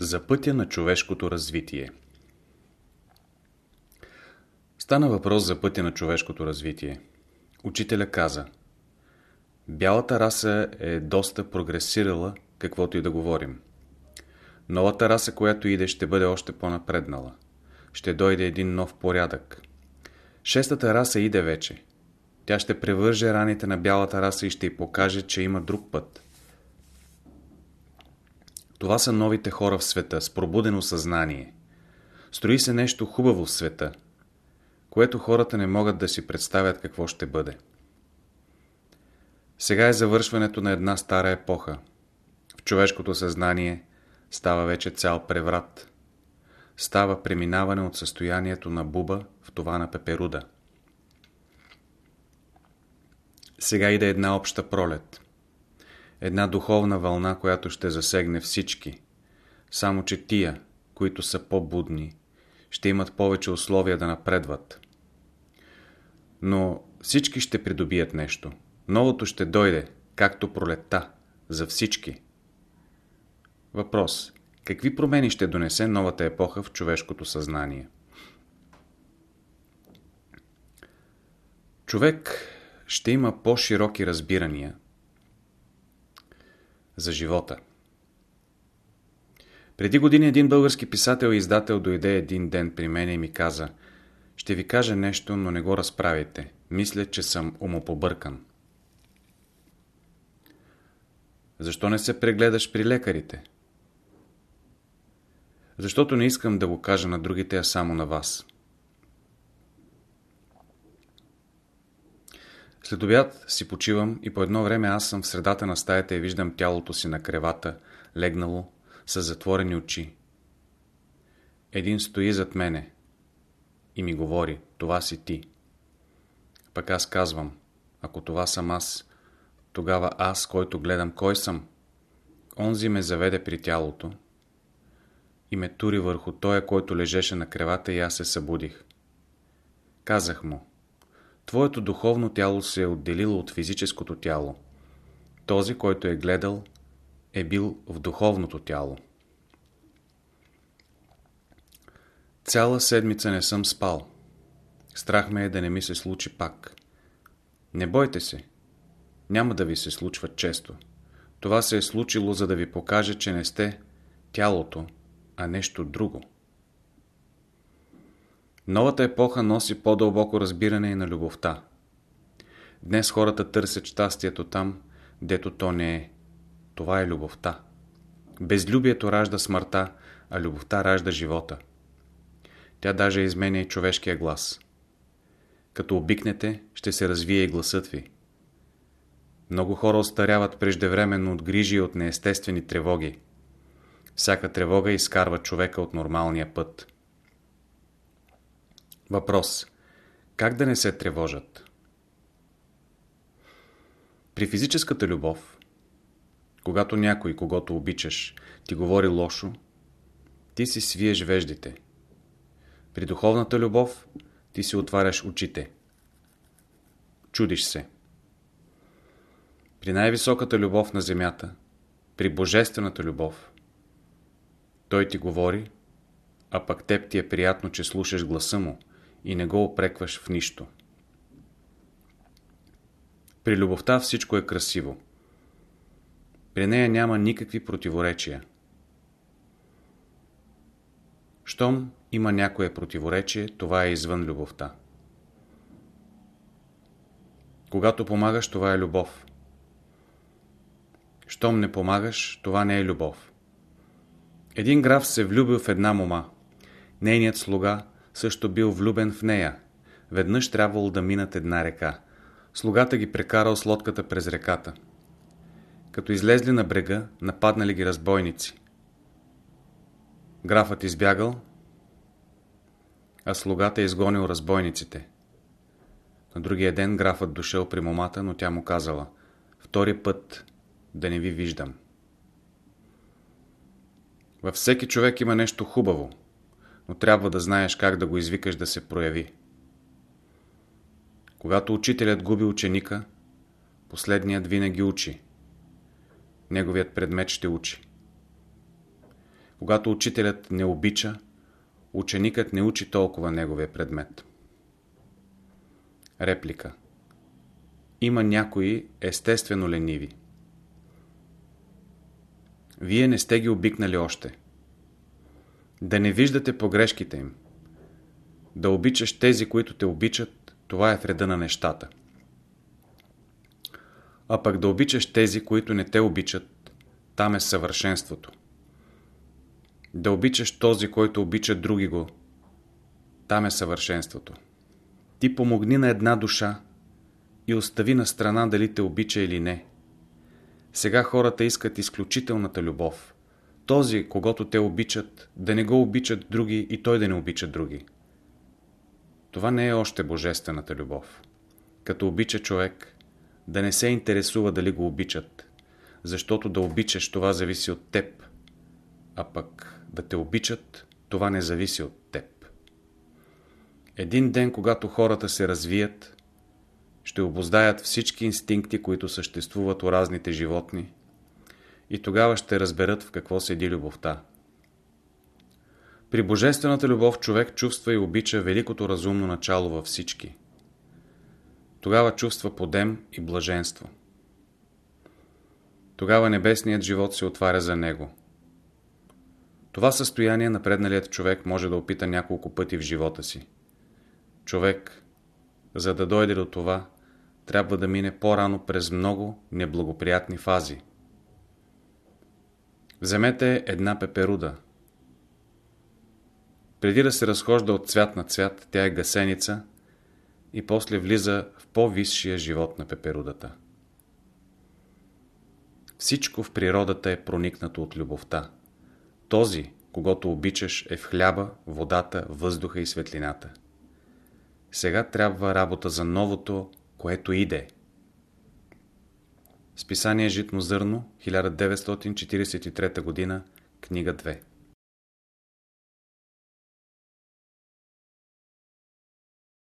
За пътя на човешкото развитие Стана въпрос за пътя на човешкото развитие. Учителя каза Бялата раса е доста прогресирала, каквото и да говорим. Новата раса, която иде, ще бъде още по-напреднала. Ще дойде един нов порядък. Шестата раса иде вече. Тя ще превърже раните на бялата раса и ще й покаже, че има друг път. Това са новите хора в света с пробудено съзнание. Строи се нещо хубаво в света, което хората не могат да си представят какво ще бъде. Сега е завършването на една стара епоха. В човешкото съзнание става вече цял преврат. Става преминаване от състоянието на буба в това на пеперуда. Сега иде една обща пролет. Една духовна вълна, която ще засегне всички. Само, че тия, които са по-будни, ще имат повече условия да напредват. Но всички ще придобият нещо. Новото ще дойде, както пролетта, за всички. Въпрос. Какви промени ще донесе новата епоха в човешкото съзнание? Човек ще има по-широки разбирания за живота. Преди години един български писател и издател дойде един ден при мен и ми каза Ще ви кажа нещо, но не го разправите. Мисля, че съм умопобъркан. Защо не се прегледаш при лекарите? Защото не искам да го кажа на другите, а само на вас. След обяд си почивам и по едно време аз съм в средата на стаята и виждам тялото си на кревата, легнало, с затворени очи. Един стои зад мене и ми говори, това си ти. Пък аз казвам, ако това съм аз, тогава аз, който гледам кой съм, онзи ме заведе при тялото и ме тури върху тоя, който лежеше на кревата и аз се събудих. Казах му, твоето духовно тяло се е отделило от физическото тяло. Този, който е гледал, е бил в духовното тяло. Цяла седмица не съм спал. Страх ме е да не ми се случи пак. Не бойте се. Няма да ви се случва често. Това се е случило, за да ви покаже, че не сте тялото, а нещо друго. Новата епоха носи по-дълбоко разбиране и на любовта. Днес хората търсят щастието там, дето то не е. Това е любовта. Безлюбието ражда смъртта, а любовта ражда живота. Тя даже изменя и човешкия глас. Като обикнете, ще се развие и гласът ви. Много хора остаряват преждевременно от грижи и от неестествени тревоги. Всяка тревога изкарва човека от нормалния път. Въпрос. Как да не се тревожат? При физическата любов, когато някой, когато обичаш, ти говори лошо, ти си свиеш веждите. При духовната любов ти си отваряш очите. Чудиш се. При най-високата любов на земята, при божествената любов, той ти говори, а пък теб ти е приятно, че слушаш гласа му и не го опрекваш в нищо. При любовта всичко е красиво. При нея няма никакви противоречия. Щом има някое противоречие, това е извън любовта. Когато помагаш, това е любов. Щом не помагаш, това не е любов. Един граф се влюбил в една мома. Нейният слуга също бил влюбен в нея. Веднъж трябвало да минат една река. Слугата ги прекарал с лодката през реката. Като излезли на брега, нападнали ги разбойници. Графът избягал, а слугата е изгонил разбойниците. На другия ден графът дошъл при момата, но тя му казала Втори път да не ви виждам. Във всеки човек има нещо хубаво, но трябва да знаеш как да го извикаш да се прояви. Когато учителят губи ученика, последният винаги учи. Неговият предмет ще учи. Когато учителят не обича, ученикът не учи толкова неговия предмет. Реплика Има някои естествено лениви. Вие не сте ги обикнали още. Да не виждате погрешките им. Да обичаш тези, които те обичат, това е вреда на нещата. А пък да обичаш тези, които не те обичат, там е съвършенството. Да обичаш този, който обича други го, там е съвършенството. Ти помогни на една душа и остави на страна дали те обича или не. Сега хората искат изключителната любов. Този, когато те обичат, да не го обичат други и той да не обича други. Това не е още божествената любов. Като обича човек, да не се интересува дали го обичат, защото да обичаш това зависи от теб, а пък да те обичат, това не зависи от теб. Един ден, когато хората се развият, ще обоздаят всички инстинкти, които съществуват у разните животни и тогава ще разберат в какво седи любовта. При божествената любов човек чувства и обича великото разумно начало във всички. Тогава чувства подем и блаженство. Тогава небесният живот се отваря за него. Това състояние напредналият човек може да опита няколко пъти в живота си. Човек, за да дойде до това, трябва да мине по-рано през много неблагоприятни фази. Вземете една пеперуда. Преди да се разхожда от цвят на цвят, тя е гасеница и после влиза в по-висшия живот на пеперудата. Всичко в природата е проникнато от любовта. Този, когато обичаш, е в хляба, водата, въздуха и светлината. Сега трябва работа за новото, което иде. Списание Житно зърно, 1943 г., книга 2